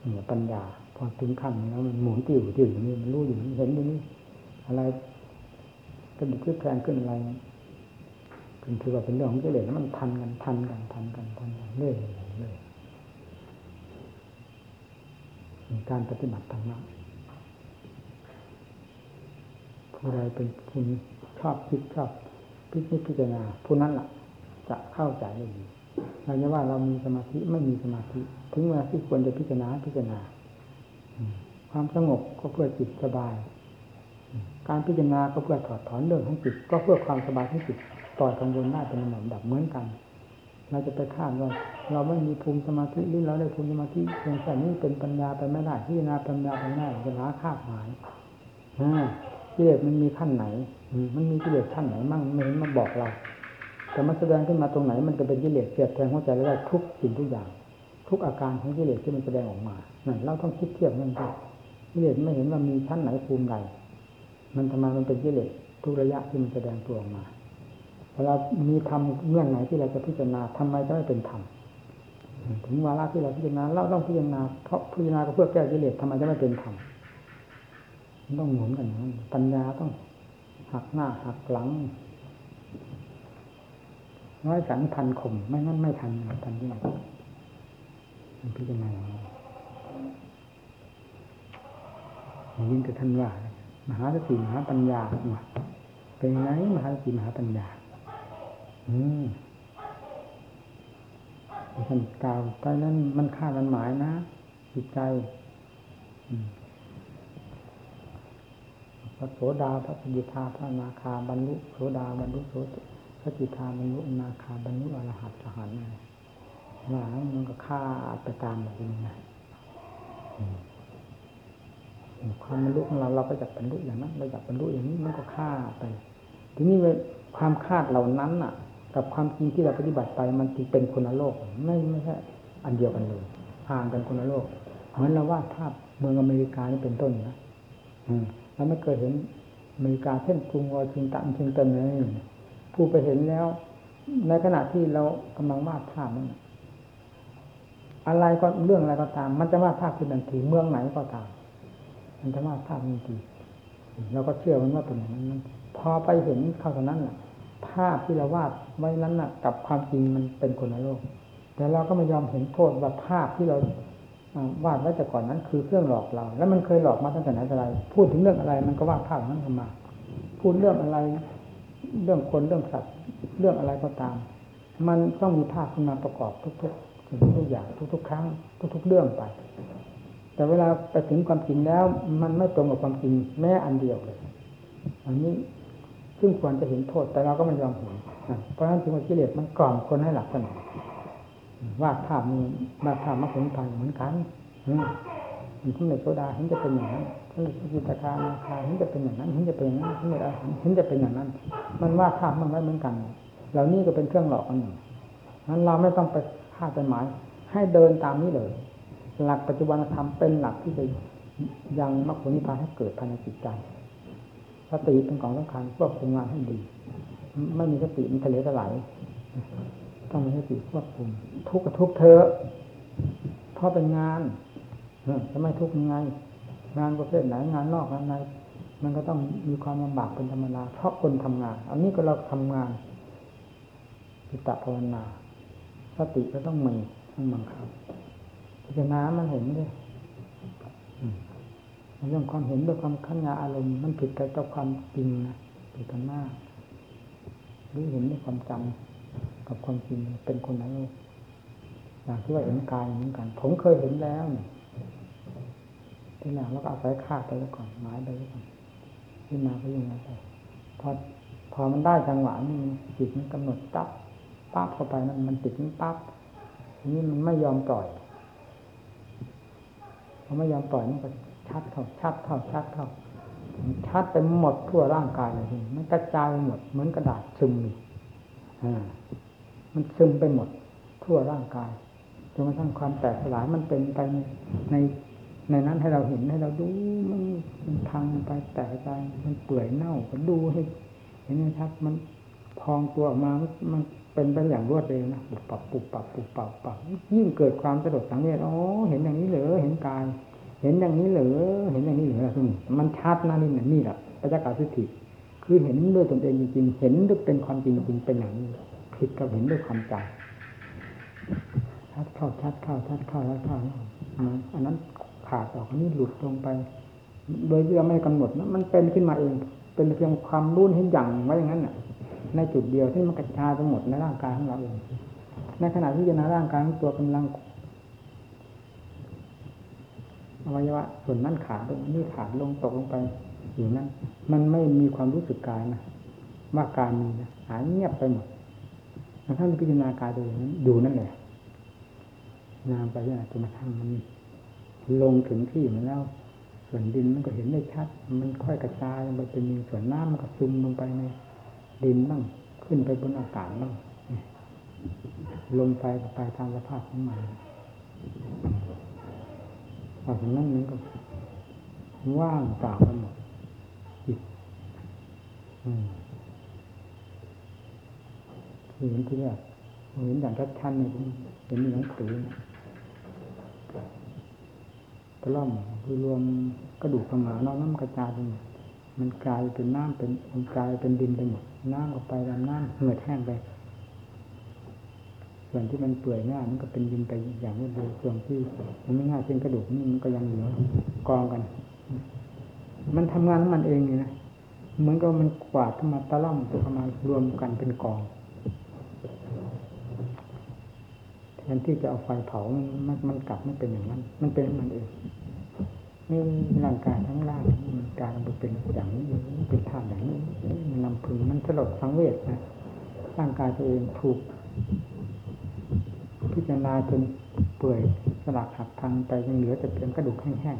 เนี่ยปัญญา พอถึงขั้นแล้วมันหมุนติ้วติ้วอยู่นี่มันรู้อยู่นี่เห็นอยู่นี่อะไรกระดิกขึ้นแพงขึ้นอะไรคือว่าเป็นเรื่องของกิเลสแล้วมันทันกันทันกันทันกันทันกันเรื่อยเรื่อย การปฏิบัติธรรมะผู้ใดเป็นผู้ชอบคิดชอบพิจิตพิจารณาผู้นั้นล่ะ จะเข้าใจได้ดีเราจะว่าเรามีสมาธิไม่มีสมาธิ ถึงเวลาที่ควรจะพิจารณาพิจารณาความสงบก็เพื่อจิตสบาย การพิจารณาก็เพื่อถอดถอนเรื่องของจิต ก็เพื่อความสบายของจิตปล่อยกังวลได้เป็นลำดับเหมือนกัน เราจะไปคาดว่าเราไม่มีภูมิสมาธิหรือเราได้ภูมิสมาธิเพียงแต่นี้เป็นปัญญาไปไม่ได้พิจารณาปัญญาไปไม่ได้จะหาคาดหมายกิเลสมันมีขั้นไหน มันมีกิเลสขั้นไหนมั่งไม่เห็นมาบอกเรา แต่มันแสดงขึ้นมาตรงไหน มันจะเป็นกิเลสเสียดแทงหัวใจได้ทุกสิ่งทุกอย่าง ทุกอาการของกิเลสที่มันแสดงออกมานั่นเราต้องคิดเทียบนั่นด้วยกิเลสไม่เห็นว่ามีชั้นไหนภูมิใดมันทำไมมันเป็นกิเลสทุกระยะที่มันแสดงตัวออกมา เวลามีธรรมเงื่อนไหนที่เราจะพิจารณาทำไมจะไม่เป็นธรรมถึงวาระที่เราพิจารณาเราต้องพิจารณาเพราะพิจารณาก็เพื่อแก้กิเลสทำไมจะไม่เป็นธรรมต้องหมุนกันนั้นปัญญาต้องหักหน้าหักหลังน้อยสันพันข่มไม่งั้นไม่ทันทันที่ไหนพิจารณาอย่างนี้ยิ่งกับท่านว่า มหาสติมหาปัญญาเป็นไงมหาสติมหาปัญญา ท่านกล่าวไปนั้นมันค่ากันหมายนะจิตใจพระโสดาพระสกิทาพระนาคาบรรลุโสดาบรรลุโสพระกิทาบรรลุนาคาบรรลุอรหัตสหันะไรว่ามันก็ฆ่าไปตามแบบนี้นะความบรรลุของเราเราก็จะบรรลุอย่างนั้นเราอยากบรรลุอย่างนี้มันก็ฆ่าไป ทีนี้ความคาดเหล่านั้นน่ะ กับความจริงที่เราปฏิบัติไปมันจึงเป็นคนละโลก ไม่ไม่ใช่อันเดียวกันเลยห่างกันคนละโลกเหมือนเราวาดภาพเมืองอเมริกานี่เป็นต้นนะอืมเราไม่เคยเห็นอเมริกาเช่นกรุงวอชิงตันเชิงตันเลยผู้ไปเห็นแล้ว ในขณะที่เรากำลังวาดภาพนั้นอะไรก็เรื่องอะไรก็ตาม มันจะวาดภาพขึ้นทันทีเมืองไหนก็ตาม มันจะวาดภาพทันทีเราก็เชื่อมันว่าเป็นอย่างนั้นพอไปเห็นเข้าตอนนั้นน่ะ ภาพที่เราวาดไว้นั้นน่ะ กับความจริงมันเป็นคนละโลก แต่เราก็ไม่ยอมเห็นโทษว่าภาพที่เราวาดไว้แต่ก่อนนั้น คือเครื่องหลอกเรา แล้วมันเคยหลอกมาตั้งแต่ไหนแต่ไรพูดถึงเรื่องอะไร มันก็วาดภาพนั้นขึ้นมา พูดเรื่องอะไร เรื่องคนเรื่องสัตว์เรื่องอะไรก็ตาม มันต้องมีภาพขึ้นมาประกอบทุกๆสิ่งทุกอย่างทุกๆครั้ง ทุก ๆ เรื่องไป แต่เวลาไปถึงความจริงแล้ว มันไม่ตรงกับความจริงแม้อันเดียวเลยอันนี้ ซึ่งควรจะเห็นโทษแต่เราก็ไม่ยอมเห็นเพราะฉะนั้นจึงว่ากิเลสมันกล่อมคนให้หลับกันวาดภาพมีวาดภาพมรรคผลนิพพานเหมือนกันมันทุกในโซดาเห็นจะเป็นอย่างนั้นทุกในจิตคานาคาเห็นจะเป็นอย่างนั้นเห็นจะเป็นอย่างนั้นทุกในอาหารเห็นจะเป็นอย่างนั้น มันวาดภาพมันไว้เหมือนกัน เหล่านี้ก็เป็นเครื่องหลอกอันหนึ่งนั้นเราไม่ต้องไปคาดไปหมาย ให้เดินตามนี้เลย หลักปัจจุบันธรรมเป็นหลักที่จะยังมรรคผลนิพพานให้เกิดภายในจิตใจ สติเป็นของสำคัญควบคุมงานให้ดี ไม่มีสติมันทะเลทลายต้องมีสติควบคุม ทุกข์กับทุกเธอเพราะเป็นงานจะไม่ทุกข์ยังไง งานประเภทไหนงานนอกงานในมันก็ต้องมีความลำบากเป็นธรรมดาเพราะคนทำงาน อันนี้ก็เราทำงานจิตตภาวนาสติก็ต้องมีต้องบังคับพิจารณามันเห็นด้วย เรื่องความเห็นด้วยความขันยาอารมณ์มันผิดกับความจริงนะผิดกันมากหรือเห็นด้วยความจำกับความจริงเป็นคนไหนอย่างที่ว่าเห็นกายเหมือนกัน ผมเคยเห็นแล้วนี่ที่หลังแล้วก็อาศัยคาดไปแล้วก่อนหมายไปแล้วก่อนที่มาก็ยังไงไปพอพอมันได้จังหวะนี่จิตมันกำหนดปั๊บปั๊บเข้าไปนั่นมันติดมันปั๊บทีนี้มันไม่ยอมปล่อยพอไม่ยอมปล่อยมันก็ ชัดเข้าชัดเข้าชัดเข้าชัดไปหมดทั่วร่างกายเลยทีมันกระจายหมดเหมือนกระดาษซึมอ่ามันซึมไปหมดทั่วร่างกายจนกระทั่งความแตกสลายมันเป็นไปในในนั้นให้เราเห็นให้เราดูมันมันพังไปแตกไปมันเปื่อยเน่าก็ดูให้เห็นไหมครับมันพองตัวออกมามันเป็นไปอย่างรวดเร็วนะปุบปับปุบปับปุบปับปับยิ่งเกิดความสะดุดสังเวชอ๋อเห็นอย่างนี้เหรอเห็นกาย เห็นอย่างนี้เหรอเห็นอย่างนี้เหรอทุกมันชัดนะนี่นะนี่แหละปัจจกาสิทธิคือเห็นด้วยตนเองจริงๆเห็นด้วยเป็นความจริงจริงเป็นอย่างนี้ผิดกับเห็นด้วยความจำชัดเข้าชัดเข้าชัดเข้าชัดเข้าอันนั้นขาดออกอันนี้หลุดลงไป โดยที่เราไม่กำหนดนะมันเป็นขึ้นมาเอง เป็นเพียงความรุ่นให้ยั่งไว้อย่างนั้นน่ะ ในจุดเดียวที่มันกระจายไปหมดในร่างกายของเราเองในขณะที่จะนาร่างกายของตัวกำลัง อวัยวะส่วนนั้นขาดลงนี่ขาดลงตกลงไปอยู่นั้น มันไม่มีความรู้สึกกายนะว่ากายมีนะหายเงียบไปหมดท่านพิจารณากายตัวอย่างนั้นอยู่นั่นแหละนามไปเนี่ยจนกระทั่งมันลงถึงที่มันแล้ว ส่วนดินมันก็เห็นได้ชัด มันค่อยกระจายไปเป็นส่วนน้ำมันก็ซึมลงไปในดินบ้างขึ้นไปบนอากาศบ้างลงไปไปตามสภาพของมัน พอถึงนั้นมันก็ว่างเปล่าไปหมดจิตอืมคือเห็นที่แรกเห็นอย่างชัดชันเลยเห็นในหนังสือตะล่อมคือรวมกระดูกขมานอกน้ำกระจายไปหมดมันกลายเป็นน้ำเป็นมันกลายเป็นดินไปหมดน้ำออกไปดำน้ำเหงื่อแห้งไป ส่วนที่มันเปื่อยง่ายมันก็เป็นดินไปอย่างรวดเร็วส่วนที่มันไม่ง่ายเช่นกระดูกนี่มันก็ยังเหลือกองกัน มันทำงานของมันเองนี่นะเหมือนกับมันกวาดเข้ามาตะล่อมเข้ามารวมกันเป็นกองแทนที่จะเอาไฟเผามันมันมันกลับไม่เป็นอย่างนั้น มันเป็นมันเองนี่ร่างกายทั้งร่างมันกลายมาเป็นอย่างนี้เป็นธาตุอย่างนี้มันลำพึงมันสลดสังเวชนะร่างกายตัวเองถูก พิจารณาจนเปื่อยสลักหักพังไปยังเหลือแต่เพียงกระดูกแห้ง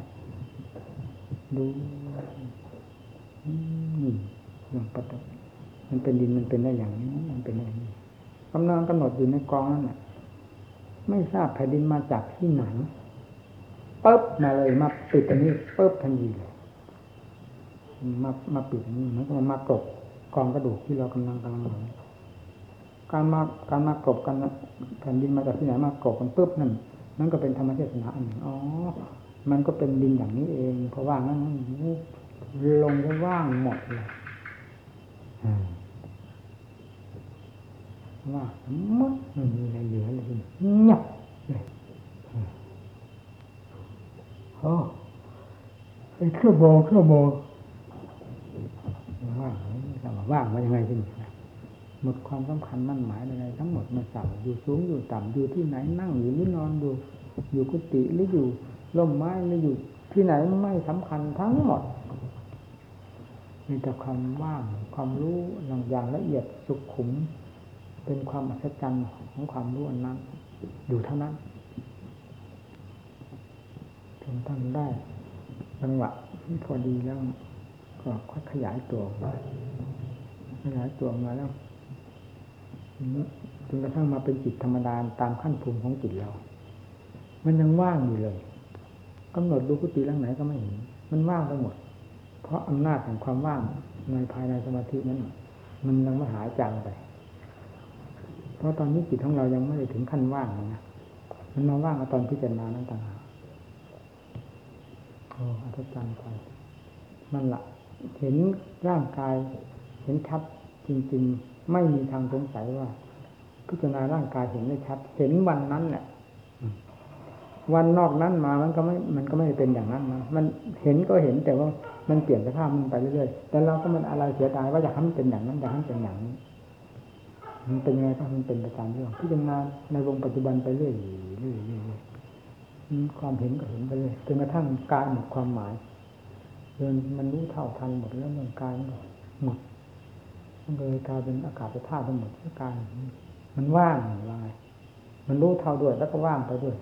ๆดูนี่เรื่องปฏิมันเป็นดินมันเป็นได้อย่างนี้ มันเป็นได้อย่างนี้กำลังกำหนดอยู่ในกองนั่นแหละไม่ทราบแผ่นดินมาจากที่ไหนปุ๊บมาเลยมาปิดอันนี้ปุ๊บทันทีเลยมามาปิดอันนี้เหมือนกับมากรบกองกระดูกที่เรากำลังกำลังหน การมาการมากรบกันแผ่นดินมาจากที่ไหนมากรบกันปุ๊บนั่นนั่นก็เป็นธรรมเทศนาอันหนึ่งอ๋อ มันก็เป็นดินอย่างนี้เอง เพราะว่างั้นลงก็ว่างหมดเลยว่ามัดไม่มีอะไรเหลือเลยเงียบเลยโอ้ไอ้เครื่องโมเครื่องโมว่างเราว่างมายังไงที่นี่ หมดความสำคัญมั่นหมายอะไรทั้งหมดมาสั่อยู่สูงอยู่ต่ำอยู่ที่ไหนนั่งอยู่หรือนอนอยู่อยู่กุฏิหรืออยู่ร่มไม้หรืออยู่ที่ไหนไม่สำคัญทั้งหมดมีแต่ความว่างความรู้อย่างละเอียดสุขุม เป็นความอัศจรรย์ของความรู้อันนั้น อยู่เท่านั้นจนทำได้จังหวะพอดีแล้วก็ค่อยขยายตัวขยายตัวมาแล้ว จนกระทั่งมาเป็นจิตธรรมดาตามขั้นภูมิของจิตเรา มันยังว่างอยู่เลยกำหนดดูกุฏิหลังไหนก็ไม่เห็น มันว่างไปหมด เพราะอำนาจแห่งความว่างในภายในสมาธินั้นมันยังไม่หายจางไป เพราะตอนนี้จิตของเรายังไม่ได้ถึงขั้นว่างนะ มันมาว่างตอนพิจารณานั้นต่างหากโอ้อัศจรรย์ไปมันละเห็นร่างกาย เห็นชัดจริง ๆ ไม่มีทางสงสัยว่า พิจารณาร่างกายเห็นได้ชัด เห็นวันนั้นแหละวันนอกนั้นมามันก็ไม่ มันก็ไม่เป็นอย่างนั้นนะมันเห็นก็เห็นแต่ว่ามันเปลี่ยนสภาพมันไปเรื่อยๆ แต่เราก็มันอะไรเสียดายว่าอยากให้มันเป็นอย่างนั้นอยากให้มันเป็นอย่างนี้ มันเป็นยังไงก็มันเป็นไปตามเรื่องพิจารณาในวงปัจจุบันไปเรื่อยๆเรื่อยๆความเห็นก็เห็นไปเรื่อยจนกระทั่งกายหมดความหมายจนมันรู้เท่าทันหมดแล้วมันกายหมด มันเลยกลายเป็นอากาศธาตุทั้งหมดกายมันว่างวาไงมันรู้เท่าด้วยแล้วก็ว่างไปด้วย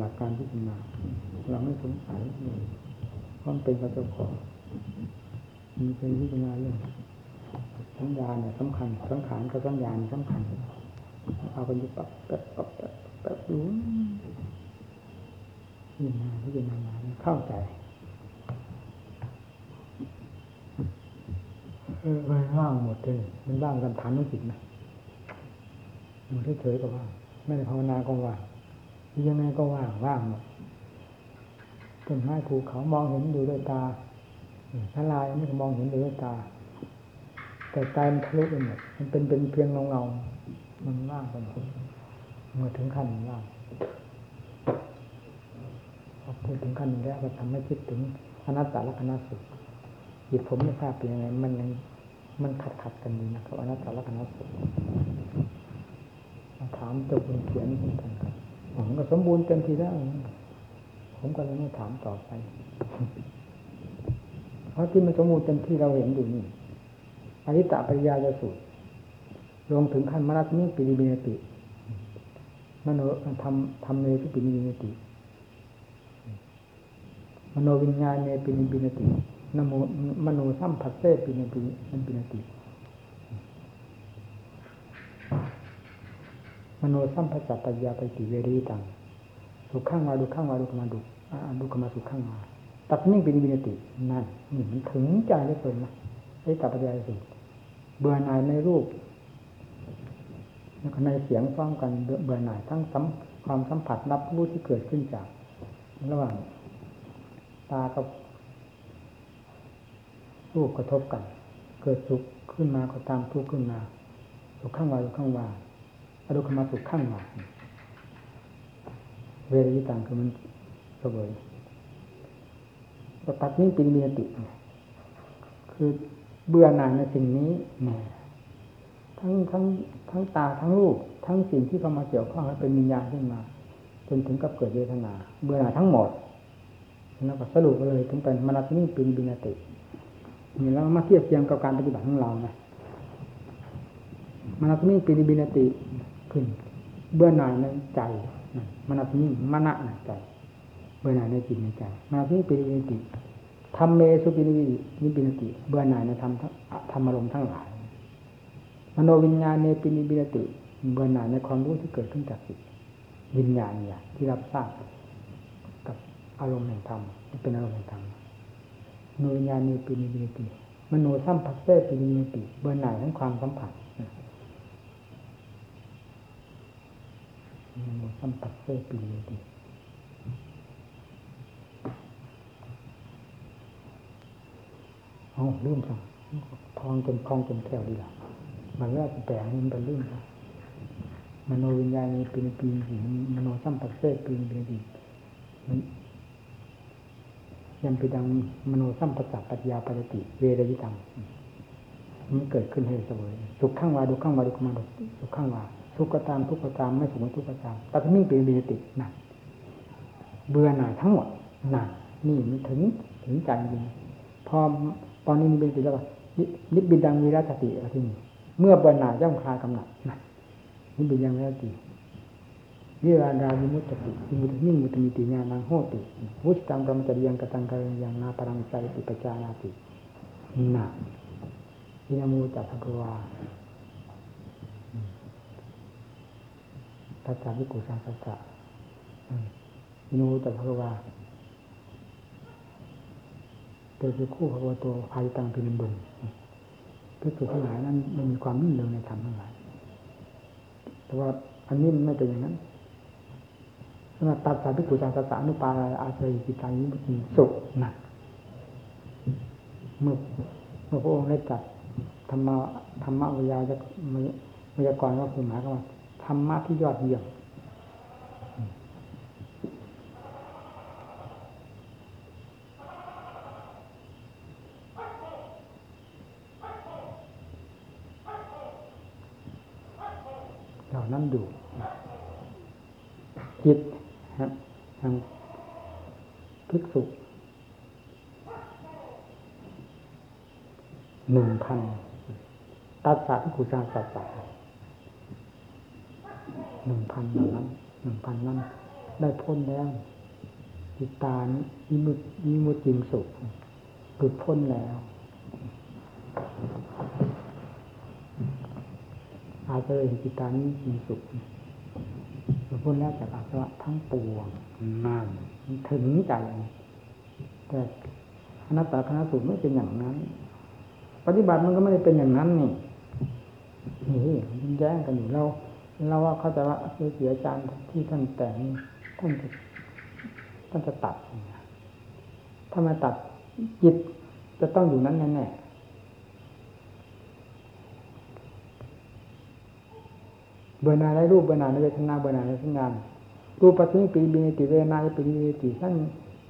หลักการพิจารณาเราไม่สงสัยเพราะมันเป็นกระเจ้าของมีเป็นพิจารณาเรื่องสัญญาเนี่ยสำคัญสังขารกับสัญญาสำคัญเอาไปดูปั๊บแป๊บปับแป๊บแป๊บดูพิจารณาพิจารณาเข้าใจเออมัน ว่างหมดเลยมันว่างกันฐานของจิตนะมันเฉยๆก็ว่างไม่ได้ภาวนาก็ว่างยังไงก็ว่างว่างหมดต้นไม้ภูเขามองเห็นดูด้วยตาทลายนี่มองเห็นดูด้วยตา แต่ใจมันทะลุไปหมดมันเป็นเป็นเพียงเงาเงามันว่างไปหมดเมื่อถึงขั้นว่างพอพูดถึงขั้นแล้วก็ทำให้คิดถึงอนัตตลักษณะสุขจิตผมไม่ทราบเป็นยังไงมันยัง มันขัดขัดกันดีนะครับอนัตตลักษณะสุขถามเจ้าคุณเขียนเหมือนกันครับผมก็สมบูรณ์เต็มทีแล้วผมก็เลยไม่ถามต่อไป เพราะที่มันสมบูรณ์เต็มที่เราเห็นอยู่นี่อริตะปริยาจะสุดลงถึงขั้นมรรคนิปิริบินติมโนทำทำเนสุปินิบินติมโนวิญญาณเนปินิบินติ นโมมโนสัมผัสเซปินิบินติ มโนสัมผัสปัญญาไปติเวรีตังสุขข้างมาดูข้างมาดูขมาดูดูขมาสุขข้างมาตัดนิ่งเป็นวินตินั่นนี่มันถึงใจได้เกินนะไอ้ตัดปัญญาสิเบื่อหน่ายในรูปแล้วก็ในเสียงฟ้องกันเบื่อหน่ายทั้งสัมความสัมผัสรับรู้ที่เกิดขึ้นจาก ระหว่างตากับ รูปกระทบกัน เกิดสุขขึ้นมาก็ตามทุกข์ขึ้นมาสุขข้างวาสุขข้างวาอารมณ์มาสุขข้างวาเวรีต่างคือมันเสวยตัดนี้เป็นมีติ คือเบื่อหน่ายในสิ่งนี้เนี่ยทั้งทั้งทั้งตาทั้งรูปทั้งสิ่งที่เข้ามาเกี่ยวข้องและเป็นวิญญาณขึ้นมา จนถึงกับเกิดเวทนา เบื่อหน่ายทั้งหมดแล้วก็สรุปเลยถึงเป็นมรรคนิ่งเป็นบินติ นี่เรามาเทียบเทียงกับการปฏิบัติของเรานะมรรคนิ่งป็นบินติขึ้น เบื่อหน่ายในใจมรรคนิ่งมณะในใจ เบื่อหน่ายในจิตในใจมรรคนิ่งป็นบินติทำเมสุปินิวิปินติ เบื่อหน่ายในธรรมธรรมอารมณ์ทั้งหลายมโนวิญญาณในปินิบินติ เบื่อหน่ายในความรู้ที่เกิดขึ้นจากจิตวิญญาณเนี่ยที่รับทราบกับอารมณ์แห่งธรรมที่เป็นอารมณ์แห่งธรรม โนวิญญาณในปินิบินติ มโนสัมผัสเสปินิบินติ เบื่อหน่ายทั้งความสัมผัสมโนสัมผัสเสปินิบินติเอาลืมจังทองจนคลองจนแก้วดีละมันว่าแปลงมันเป็นลืมครับมโนวิญญาณีป็นปีนหิมโนสัมผัสเสปีนเป็นดีมัน ยังไปดังมโนสัมผัสปัญญาปฏิเวรยิตังมันเกิดขึ้นให้เสวยสุขข้างวาดูข้างวาดูข้าดูสุขข้างวาสุขก็ตามทุกข์ก็ตามไม่สุขไม่ทุกข์ก็ตามตัดมิ่งเป็นเบตินั่นเบื่อหน่ายทั้งหมดนั่นนี่มันถึงถึงใจจริงพอตอนนี้มันเป็นสิแล้วก็นิบิดังวีรสติอะไรที่นี่เมื่อเบื่อหน่ายย่อมคลายกำหนัดนั่นนิบิดังวีรสติ วิราดาวิมุตติวิมุตตินิ่งมุตมิติญาณังโหติวุติตังปรมจริยังกตังกายังนาปรังใจติปจานาติน่ะวินามูจัตถวาทัตตาวิกุสังสัจจะวินามูจัตถวาเกิดเป็นคู่พระวโตภายตังพินิบุญพิสูจน์ทั้งหลายนั้นมันมีความนิ่งเร็วในธรรมทั้งหลายแต่ว่าอันนี้ไม่เป็นอย่างนั้น สำหรับตัดสาพิกุจังสสานุปาอาศัยกิตานิมุติสุขนะเมื่อเมื่อพระองค์ได้จัดธรรมะธรรมะวิยาจะมยากรก็คือหมายความว่าธรรมะที่ยอดเยี่ยมเหล่านั้นดูจิตครับทางภิกษุ หนึ่งพันตัดสาภิกขุสาสัจจะหนึ่งพันเหล่านั้นหนึ่งพันนั้น ได้พ้นแล้วจิตตานิมุตนิมุตจิงสุขหลุดพ้นแล้ว อาจจะเห็นจิตตานิจิงสุขหลุดพ้นแล้วจากอาสวะทั้งปวงนั่นถึงใจแต่อนัตตาคณะสูตรไม่เป็นอย่างนั้น ปฏิบัติมันก็ไม่ได้เป็นอย่างนั้นนี่นี่มันแย้งกันอยู่เราเราว่าเขาจะว่าเสียอาจารย์ที่ท่านแต่งท่านจะท่านจะตัดถ้ามาตัดจิตจะต้องอยู่นั้นแน่ๆเบื่อหน่ายในรูปเบื่อหน่ายในเวทนาเบื่อหน่ายในสัญญารูปัสสิปิบินติเวนาปิบินติสั้น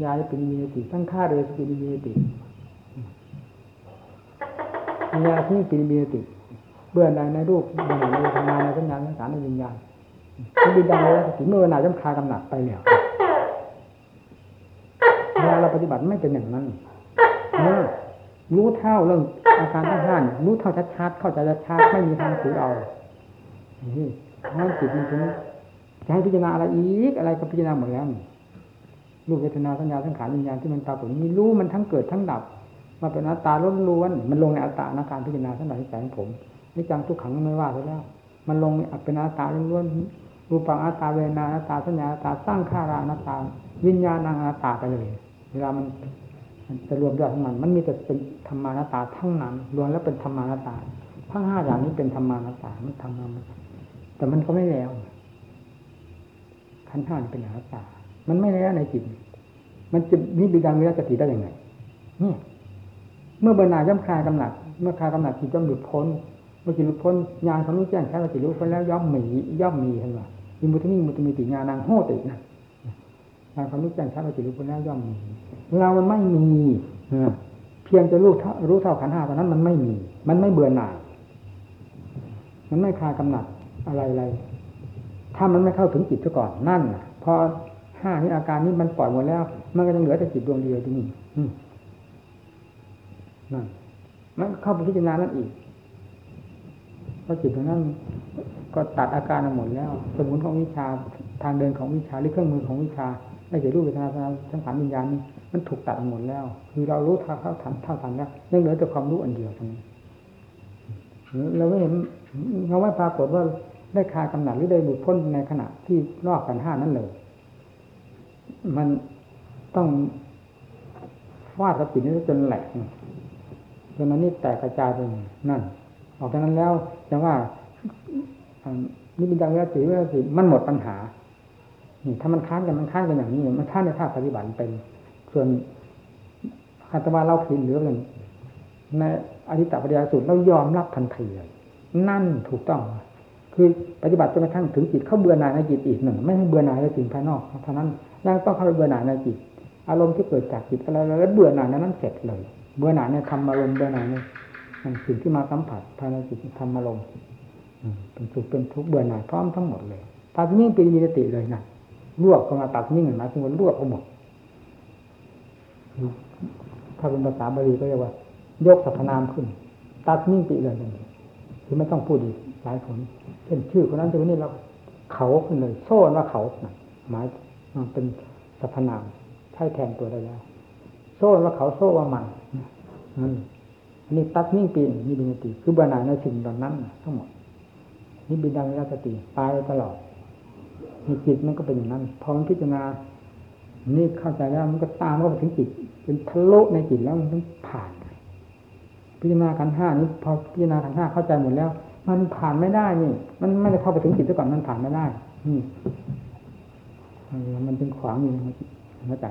ยาปิบินติสั้นฆ่าเรสปิบินติ ยาที่ปิบินติเบื่อหน่ายในรูปเบื่อหน่ายในาในสัญญาในสารในวิญญาณที่บินดังเลยถึงเมื่อหนายย่อมคายกำหนัดไปแล้วเวลาเราปฏิบัติไม่เป็นอย่างนั้นรู้เท่าเรื่องอาการทั้งห้ารู้เท่าชัดๆเข้าใจชัดๆไม่มีทางถือเอานั่นจิตมันถึงจะให้พิจารณาอะไรอีกอะไรก็พิจารณาหมดแล้วรูปเวทนาสัญญาสังขารวิญญาณที่มันปรากฏมีรู้มันทั้งเกิดทั้งดับ มาเป็นอัตตาล้วนๆมันลงในอัตตาในการพิจารณาทั้งหลายใจของผมนี่จังทุกขังไม่ว่าไปแล้ว มันลงเป็นอัตตาล้วนๆรูปังอัตตาเวนาอัตตาสัญญาอัตตาสร้างข้ารานัตตา วิญญาณังอัตตาไปเลย เวลามันจะรวมยอดทั้งมันมันมีแต่เป็นธรรมานัตตาทั้งนั้นรวมแล้วเป็นธรรมานัตตา ทั้งห้าอย่างนี้เป็นธรรมานัตตามันทำมาแต่มันก็ไม่แล้วขันธ์ห้านี่เป็นอนัตตา มันไม่แล้วในจิต มันจะนิบิดังวิรัตติได้ยังไงเนี่ย เมื่อเบรรณาย่อมคลายกำหนัด เมื่อคลายกำหนัดจิตย่อมหลุดพ้น เมื่อจิตหลุดพ้นญาณความรู้แจ้งแค่ว่าจิตรู้พ้นแล้วย่อมมีย่อมมีทันว่าอิมุตมิมุตมิติญาณังโหตินะญาณความรู้แจ้งแค่ว่าจิตรู้พ้นแล้วย่อมมีเรามันไม่มีเพียงจะรู้เท่ารู้เท่าขันห้าตอนนั้นมันไม่มี มันไม่เบื่อหน่าย มันไม่คลายกำหนัดอะไรอะไรถ้ามันไม่เข้าถึงจิตซะก่อนนั่นพอห้านี้อาการนี้มันปล่อยหมดแล้ว มันก็ยังเหลือแต่จิตดวงเดียวที่นี่ นั่นมันเข้าไปพิจารณานั่นอีกเพราะจิตตรงนั้นก็ตัดอาการหมดแล้วสมุนของวิชาทางเดินของวิชาหรือเครื่องมือของวิชาได้จะรู้เวทนาสังขารวิญญาณนี้มันถูกตัดหมดแล้ว คือเรารู้เท่าเท่าทันเท่าทันแล้วยังเหลือแต่ความรู้อันเดียวตรงนี้เราไม่เห็นเราไม่ปรากฏว่าได้คลายกำหนัดหรือได้หลุดพ้นในขณะที่รอบกันห้านั้นเลย มันต้องฟาดสตินี้จนแหลก จนนั้นนี่แตกกระจายไปนั่น ออกจากนั้นแล้วจะว่านี่เป็นยังวิติวิติมันหมดปัญหา นี่ถ้ามันค้านกันมันค้านกันอย่างนี้ มันค้านในภาคปฏิบัติเป็น ส่วนคาตมาเราผิดหรืออะไรในอธิตตปริยาสูตรเรายอมรับทันทีเลยนั่นถูกต้อง คือปฏิบัติจนกระทั่งถึงจิตเข้าเบื่อหน่ายในจิตอีกหนึ่ง ไม่ให้เบื่อหน่ายในสิ่งภายนอกเท่านั้นยังต้องเข้าไปเบื่อหน่ายในจิต อารมณ์ที่เกิดจากจิตอะไรแล้วเบื่อหน่ายนั้นเสร็จเลย เบื่อหน่ายในธรรมอารมณ์เบื่อหน่ายในสิ่งที่มาสัมผัสภายในจิตธรรมอารมณ์เป็นสุขเป็นทุกข์เบื่อหน่ายพร้อมทั้งหมดเลยตาที่นี่เป็นมีสติเลยนะรวบเข้ามาตัดนิ่งหมายถึงว่ารวบเขาหมดถ้าเป็นภาษาบาลีก็เรียกว่า ยกสรรพนามขึ้น ตัดนิ่งติเลยคือไม่ต้องพูดอีกหลายคนเช่นชื่อคนนั้นชื่อคนนี้เราเขาขึ้นเลย โซ่ว่าเขาหมายมันเป็นสรรพนามใช้แทนตัวได้แล้ว โซ่ว่าเขาโซ่ว่ามัน นั่นอันนี้ตัดนิ่งปีนนี่เป็นสติคือเบื่อหน่ายในสิ่งเหล่านั้น ทั้งหมดนี่บินดังวิรัสติตายตลอดมีจิตมันก็เป็นอย่างนั้นพอมันพิจารณา นี่เข้าใจแล้วมันก็ตามเข้าไปถึงจิตเป็นทะลุในจิตแล้วมันต้องผ่าน พิจารณาขันห้านี้พอพิจารณาขันห้าเข้าใจหมดแล้ว มันผ่านไม่ได้นี่ มันไม่ได้เข้าไปถึงจิตซะก่อนมันผ่านไม่ได้นี่มันจึงขวางอยู่นหัวใจ